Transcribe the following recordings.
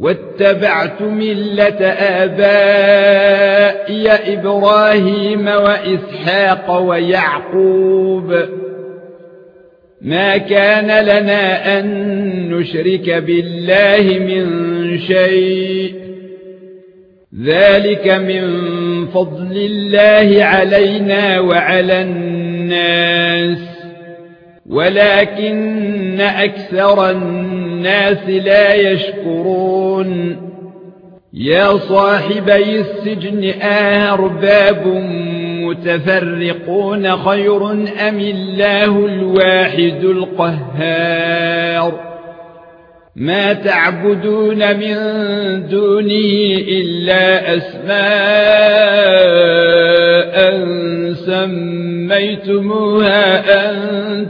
واتبعت ملة آبائي إبراهيم وإسحاق ويعقوب. ما كان لنا أن نشرك بالله من شيء. ذلك من فضل الله علينا وعلى الناس. ولكن أكثر الناس لا يشكرون. يا صاحبي السجن أرباب متفرقون خير أم الله الواحد القهار؟ ما تعبدون من دونه إلا أسماء سميتموها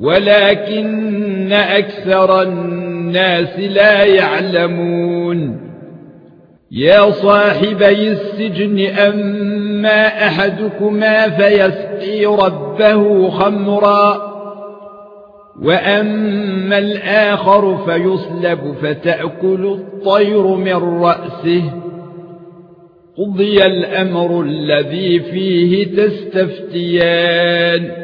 ولكن أكثر الناس لا يعلمون. يا صاحبي السجن أما أحدكما فيسقي ربه خمرًا وأما الآخر فيصلب فتأكل الطير من رأسه. قضي الأمر الذي فيه تستفتيان.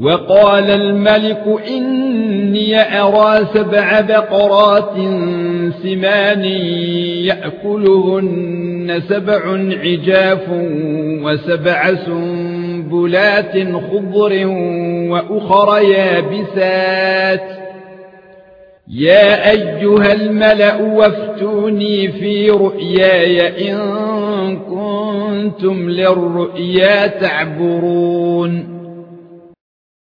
وقال الملك إني أرى سبع بقرات سمان يأكلهن سبع عجاف وسبع سنبلات خضر وأخر يابسات. يا أيها الملأ وافتوني في رؤياي إن كنتم للرؤيا تعبرون.